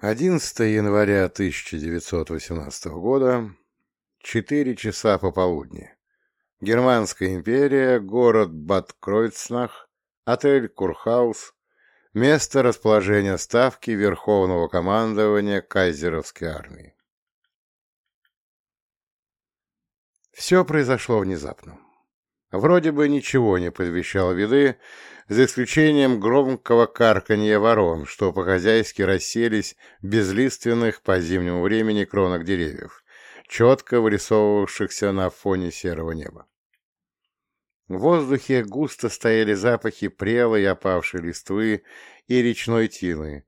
11 января 1918 года, 4 часа пополудни. Германская империя, город Бад-Кройцнах, отель Курхаус, место расположения ставки Верховного командования Кайзеровской армии. Все произошло внезапно. Вроде бы ничего не предвещало виды, за исключением громкого карканья ворон, что по-хозяйски расселись безлиственных по зимнему времени кронах деревьев, четко вырисовывавшихся на фоне серого неба. В воздухе густо стояли запахи прелой опавшей листвы и речной тины,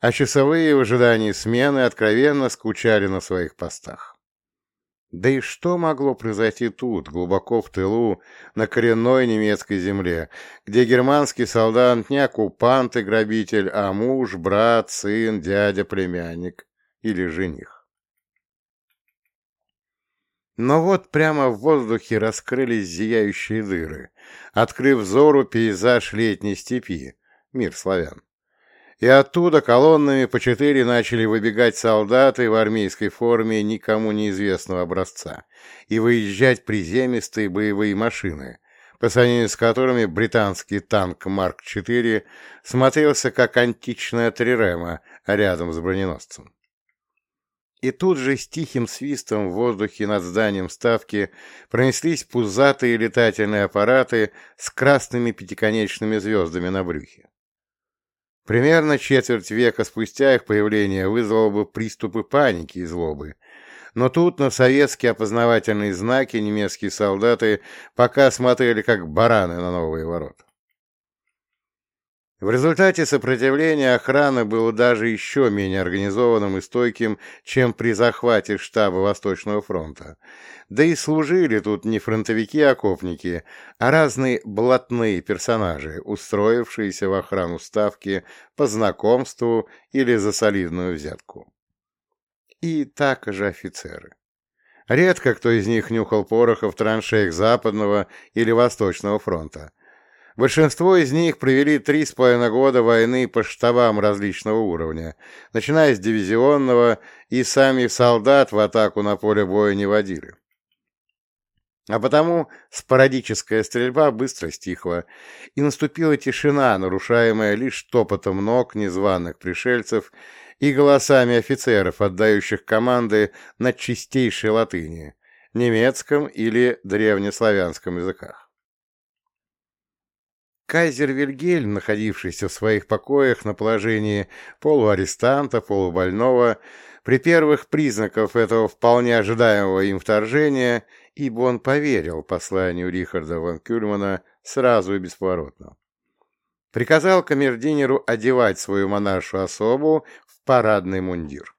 а часовые в ожидании смены откровенно скучали на своих постах. Да и что могло произойти тут, глубоко в тылу, на коренной немецкой земле, где германский солдат не оккупант и грабитель, а муж, брат, сын, дядя, племянник или жених? Но вот прямо в воздухе раскрылись зияющие дыры, открыв взору пейзаж летней степи, мир славян и оттуда колоннами по четыре начали выбегать солдаты в армейской форме никому неизвестного образца и выезжать приземистые боевые машины, по сравнению с которыми британский танк Марк-4 смотрелся как античная трирема рядом с броненосцем. И тут же с тихим свистом в воздухе над зданием ставки пронеслись пузатые летательные аппараты с красными пятиконечными звездами на брюхе. Примерно четверть века спустя их появление вызвало бы приступы паники и злобы. Но тут на советские опознавательные знаки немецкие солдаты пока смотрели как бараны на новые ворота. В результате сопротивление охраны было даже еще менее организованным и стойким, чем при захвате штаба Восточного фронта. Да и служили тут не фронтовики-окопники, а разные блатные персонажи, устроившиеся в охрану ставки по знакомству или за солидную взятку. И так же офицеры. Редко кто из них нюхал пороха в траншеях Западного или Восточного фронта, Большинство из них провели три с половиной года войны по штабам различного уровня, начиная с дивизионного, и сами солдат в атаку на поле боя не водили. А потому спорадическая стрельба быстро стихла, и наступила тишина, нарушаемая лишь топотом ног незваных пришельцев и голосами офицеров, отдающих команды на чистейшей латыни, немецком или древнеславянском языках. Кайзер Вильгельм, находившийся в своих покоях на положении полуарестанта, полубольного, при первых признаках этого вполне ожидаемого им вторжения, ибо он поверил посланию Рихарда ван Кюльмана сразу и бесповоротно, приказал камердинеру одевать свою монаршу особу в парадный мундир.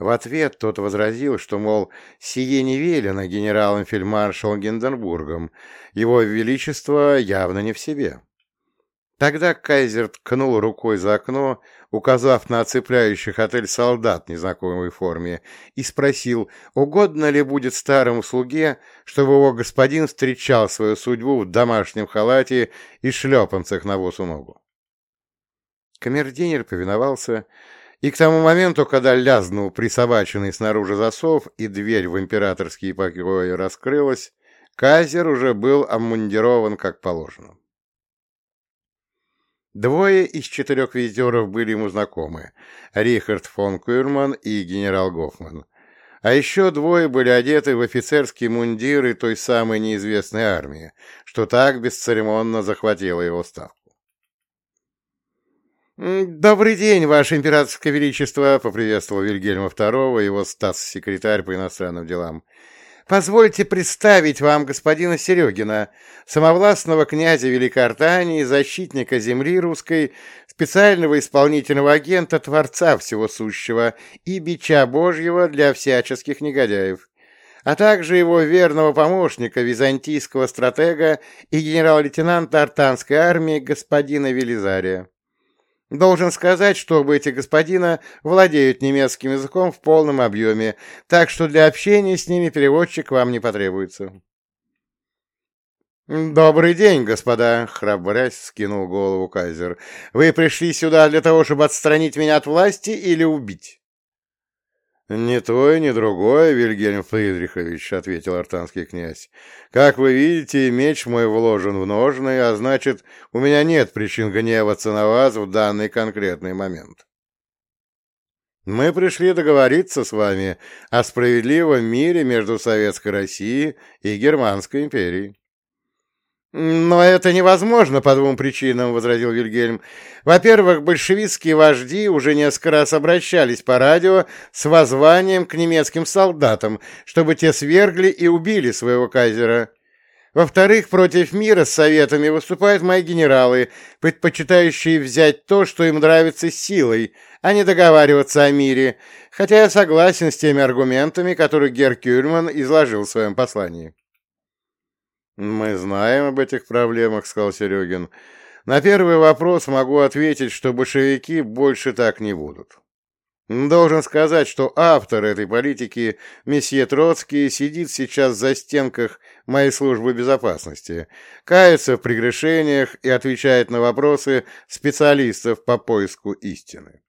В ответ тот возразил, что, мол, сие не велено генералом-фельдмаршалом Гинденбургом, его величество явно не в себе. Тогда кайзер ткнул рукой за окно, указав на оцепляющих отель солдат незнакомой форме, и спросил, угодно ли будет старому слуге, чтобы его господин встречал свою судьбу в домашнем халате и шлепанцах на босу ногу. Камердинер повиновался, и к тому моменту, когда лязнул присобаченный снаружи засов и дверь в императорские покои раскрылась, Казер уже был обмундирован как положено. Двое из четырех визитеров были ему знакомы — Рихард фон Кюрман и генерал Гофман. А еще двое были одеты в офицерские мундиры той самой неизвестной армии, что так бесцеремонно захватила его ставку. «Добрый день, Ваше Императорское Величество!» — поприветствовал Вильгельма II, его статс-секретарь по иностранным делам. «Позвольте представить вам господина Серегина, самовластного князя Великортании, защитника земли русской, специального исполнительного агента Творца Всего Сущего и бича Божьего для всяческих негодяев, а также его верного помощника, византийского стратега и генерал-лейтенанта артанской армии господина Велизария». Должен сказать, что оба эти господина владеют немецким языком в полном объеме, так что для общения с ними переводчик вам не потребуется. «Добрый день, господа!» — храбрясь скинул голову Кайзер. «Вы пришли сюда для того, чтобы отстранить меня от власти или убить?» «Ни то и ни другое, Вильгельм Фридрихович», — ответил артанский князь. «Как вы видите, меч мой вложен в ножны, а значит, у меня нет причин гневаться на вас в данный конкретный момент. Мы пришли договориться с вами о справедливом мире между Советской Россией и Германской империей. «Но это невозможно по двум причинам», — возразил Вильгельм. «Во-первых, большевистские вожди уже несколько раз обращались по радио с воззванием к немецким солдатам, чтобы те свергли и убили своего кайзера. Во-вторых, против мира с советами выступают мои генералы, предпочитающие взять то, что им нравится силой, а не договариваться о мире, хотя я согласен с теми аргументами, которые Герр Кюльман изложил в своем послании». «Мы знаем об этих проблемах», — сказал Серегин. «На первый вопрос могу ответить, что большевики больше так не будут. Должен сказать, что автор этой политики, месье Троцкий, сидит сейчас за стенках моей службы безопасности, кается в прегрешениях и отвечает на вопросы специалистов по поиску истины.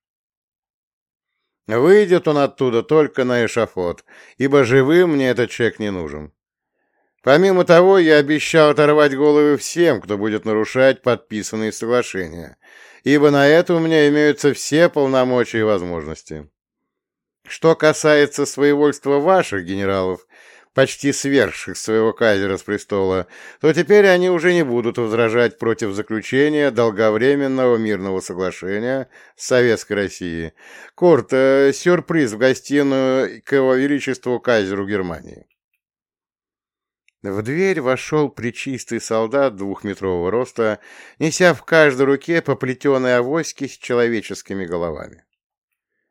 Выйдет он оттуда только на эшафот, ибо живым мне этот человек не нужен. Помимо того, я обещал оторвать головы всем, кто будет нарушать подписанные соглашения, ибо на это у меня имеются все полномочия и возможности. Что касается своевольства ваших генералов, почти свергших своего кайзера с престола, то теперь они уже не будут возражать против заключения долговременного мирного соглашения с Советской Россией. Курт, э, сюрприз в гостиную к его величеству кайзеру Германии. В дверь вошел причистый солдат двухметрового роста, неся в каждой руке поплетенные авоськи с человеческими головами.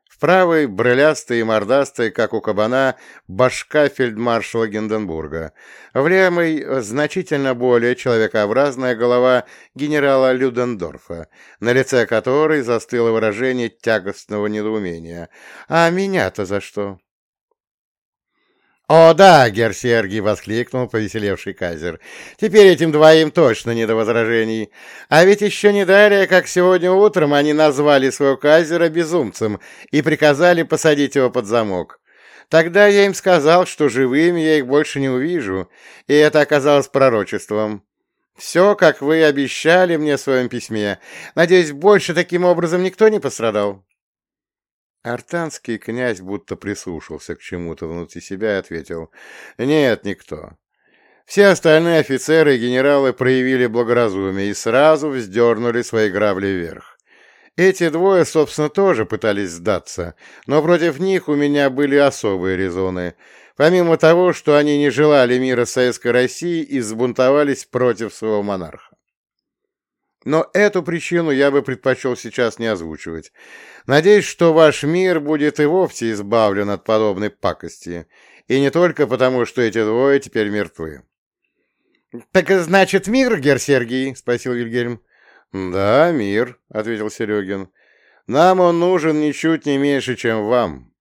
В правой брылястая и мордастая, как у кабана, башка фельдмаршала Гинденбурга, в левой значительно более человекообразная голова генерала Людендорфа, на лице которой застыло выражение тягостного недоумения. «А меня-то за что?» «О, да, гер Сергий!» — воскликнул повеселевший Казер. «Теперь этим двоим точно не до возражений. А ведь еще не далее, как сегодня утром они назвали своего Казера безумцем и приказали посадить его под замок. Тогда я им сказал, что живыми я их больше не увижу, и это оказалось пророчеством. Все, как вы обещали мне в своем письме. Надеюсь, больше таким образом никто не пострадал?» Артанский князь будто прислушался к чему-то внутри себя и ответил «Нет, никто». Все остальные офицеры и генералы проявили благоразумие и сразу вздернули свои грабли вверх. Эти двое, собственно, тоже пытались сдаться, но против них у меня были особые резоны, помимо того, что они не желали мира Советской России и сбунтовались против своего монарха. Но эту причину я бы предпочел сейчас не озвучивать. Надеюсь, что ваш мир будет и вовсе избавлен от подобной пакости. И не только потому, что эти двое теперь мертвы. — Так значит, мир, гер Сергий? — спросил Вильгельм. — Да, мир, — ответил Серегин. — Нам он нужен ничуть не меньше, чем вам.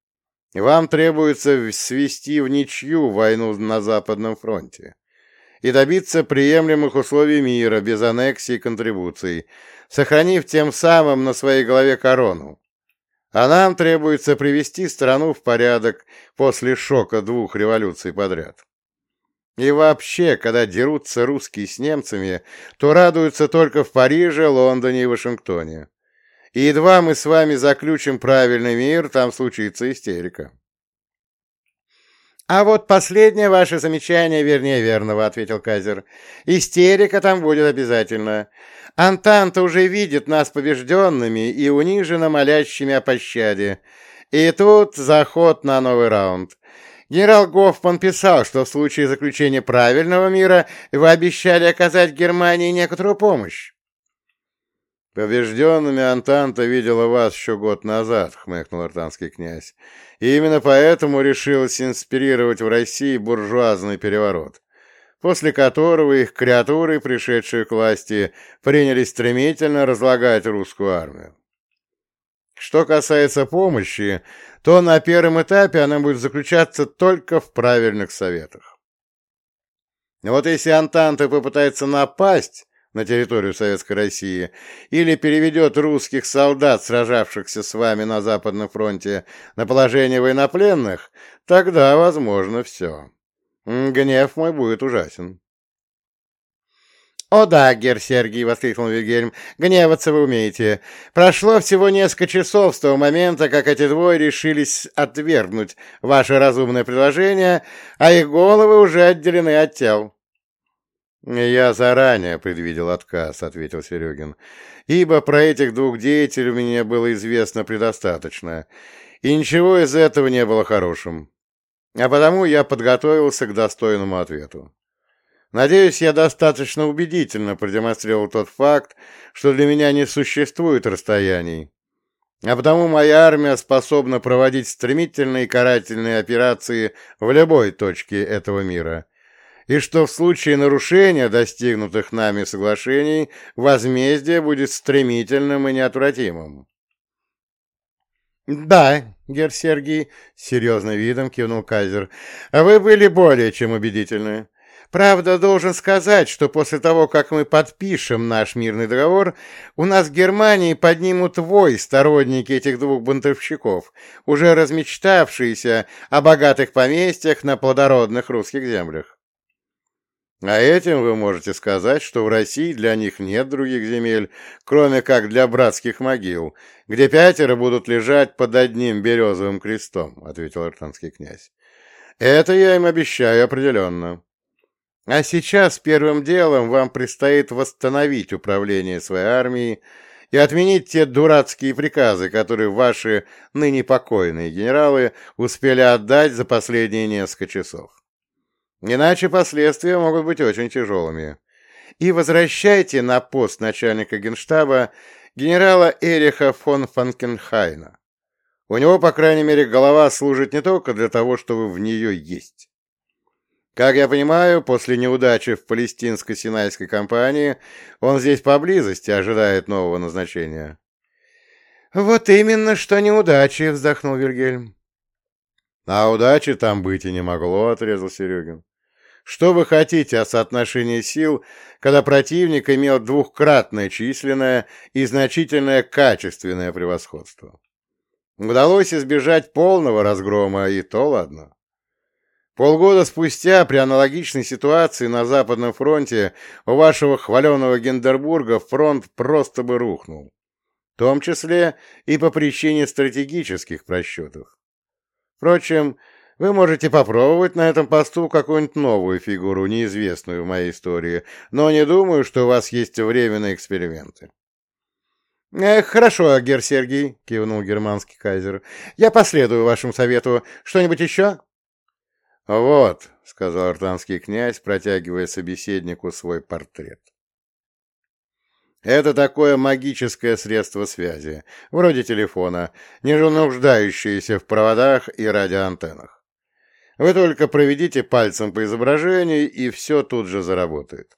Вам требуется свести в ничью войну на Западном фронте и добиться приемлемых условий мира без аннексии и контрибуций, сохранив тем самым на своей голове корону. А нам требуется привести страну в порядок после шока двух революций подряд. И вообще, когда дерутся русские с немцами, то радуются только в Париже, Лондоне и Вашингтоне. И едва мы с вами заключим правильный мир, там случится истерика. «А вот последнее ваше замечание вернее верного», — ответил Казер. «Истерика там будет обязательно. Антанта уже видит нас побежденными и униженно молящими о пощаде. И тут заход на новый раунд. Генерал Гофман писал, что в случае заключения правильного мира вы обещали оказать Германии некоторую помощь. «Побежденными Антанта видела вас еще год назад», — хмыкнул артанский князь. «И именно поэтому решилась инспирировать в России буржуазный переворот, после которого их креатуры, пришедшие к власти, принялись стремительно разлагать русскую армию. Что касается помощи, то на первом этапе она будет заключаться только в правильных советах. Вот если Антанта попытается напасть на территорию Советской России или переведет русских солдат, сражавшихся с вами на Западном фронте, на положение военнопленных, тогда, возможно, все. Гнев мой будет ужасен. «О да, гер Сергий!» — воскликнул Вильгельм. «Гневаться вы умеете. Прошло всего несколько часов с того момента, как эти двое решились отвергнуть ваше разумное предложение, а их головы уже отделены от тел». «Я заранее предвидел отказ», — ответил Серегин, «ибо про этих двух деятелей мне было известно предостаточно, и ничего из этого не было хорошим. А потому я подготовился к достойному ответу. Надеюсь, я достаточно убедительно продемонстрировал тот факт, что для меня не существует расстояний, а потому моя армия способна проводить стремительные карательные операции в любой точке этого мира, и что в случае нарушения достигнутых нами соглашений возмездие будет стремительным и неотвратимым. «Да, гер Сергий», — серьезным видом кивнул Кайзер, — «вы были более чем убедительны. Правда, должен сказать, что после того, как мы подпишем наш мирный договор, у нас в Германии поднимут вой сторонники этих двух бунтовщиков, уже размечтавшиеся о богатых поместьях на плодородных русских землях. А этим вы можете сказать, что в России для них нет других земель, кроме как для братских могил, где пятеро будут лежать под одним березовым крестом, — ответил артанский князь. Это я им обещаю определенно. А сейчас первым делом вам предстоит восстановить управление своей армией и отменить те дурацкие приказы, которые ваши ныне покойные генералы успели отдать за последние несколько часов. Иначе последствия могут быть очень тяжелыми. И возвращайте на пост начальника генштаба генерала Эриха фон Фанкенхайна. У него, по крайней мере, голова служит не только для того, чтобы в нее есть. Как я понимаю, после неудачи в палестинско-синайской кампании он здесь поблизости ожидает нового назначения. «Вот именно, что неудачи», — вздохнул Вильгельм. «А удачи там быть и не могло», — отрезал Серегин. «Что вы хотите о соотношении сил, когда противник имел двухкратное численное и значительное качественное превосходство? Удалось избежать полного разгрома, и то ладно». Полгода спустя при аналогичной ситуации на Западном фронте у вашего хваленого Гендербурга фронт просто бы рухнул. В том числе и по причине стратегических просчетов. Впрочем, вы можете попробовать на этом посту какую-нибудь новую фигуру, неизвестную в моей истории, но не думаю, что у вас есть время на эксперименты. «Э, «Хорошо, гер Сергий», — кивнул германский кайзер. «Я последую вашему совету. Что-нибудь еще?» «Вот», — сказал артанский князь, протягивая собеседнику свой портрет. «Это такое магическое средство связи, вроде телефона, не нуждающееся в проводах и радиоантеннах. Вы только проведите пальцем по изображению, и все тут же заработает.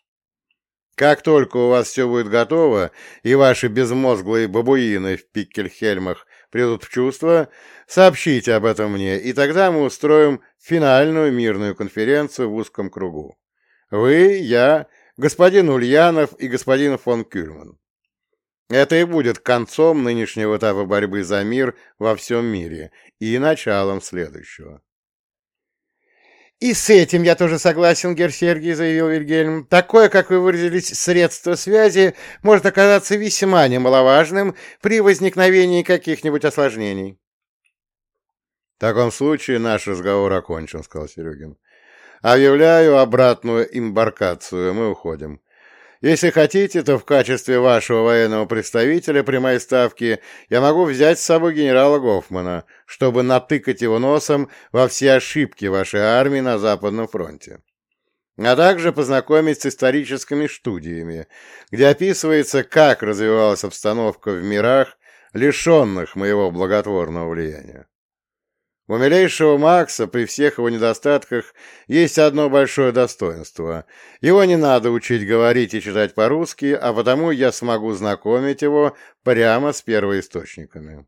Как только у вас все будет готово, и ваши безмозглые бабуины в пиккельхельмах придут в чувство, сообщите об этом мне, и тогда мы устроим финальную мирную конференцию в узком кругу. Вы, я, господин Ульянов и господин фон Кюльман. Это и будет концом нынешнего этапа борьбы за мир во всем мире и началом следующего. «И с этим я тоже согласен, гер Сергий», — заявил Вильгельм. «Такое, как вы выразились, средство связи может оказаться весьма немаловажным при возникновении каких-нибудь осложнений». «В таком случае наш разговор окончен», — сказал Серегин. «Объявляю обратную имбаркацию, мы уходим. Если хотите, то в качестве вашего военного представителя при моей ставке я могу взять с собой генерала Гофмана, чтобы натыкать его носом во все ошибки вашей армии на Западном фронте. А также познакомить с историческими студиями, где описывается, как развивалась обстановка в мирах, лишенных моего благотворного влияния. У милейшего Макса при всех его недостатках есть одно большое достоинство. Его не надо учить говорить и читать по-русски, а потому я смогу знакомить его прямо с первоисточниками.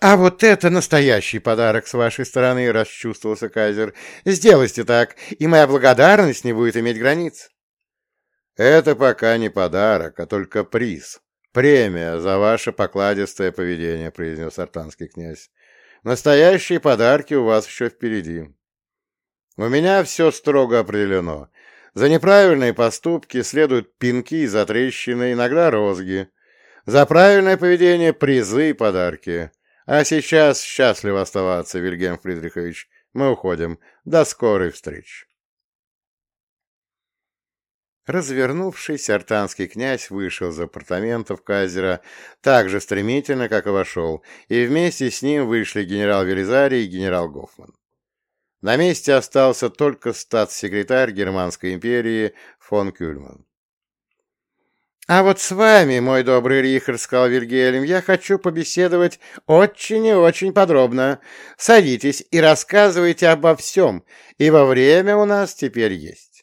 «А вот это настоящий подарок с вашей стороны!» — расчувствовался Кайзер. «Сделайте так, и моя благодарность не будет иметь границ». «Это пока не подарок, а только приз. Премия за ваше покладистое поведение», — произнес артанский князь. «Настоящие подарки у вас еще впереди. У меня все строго определено. За неправильные поступки следуют пинки и затрещины, иногда розги. За правильное поведение — призы и подарки». А сейчас счастливо оставаться, Вильгельм Фридрихович. Мы уходим. До скорой встречи. Развернувшись, артанский князь вышел из апартаментов Казера так же стремительно, как и вошел, и вместе с ним вышли генерал Велизарий и генерал Гофман. На месте остался только статс-секретарь Германской империи фон Кюльман. «А вот с вами, мой добрый Рихард, — сказал Вильгельм, — я хочу побеседовать очень и очень подробно. Садитесь и рассказывайте обо всем, ибо время у нас теперь есть».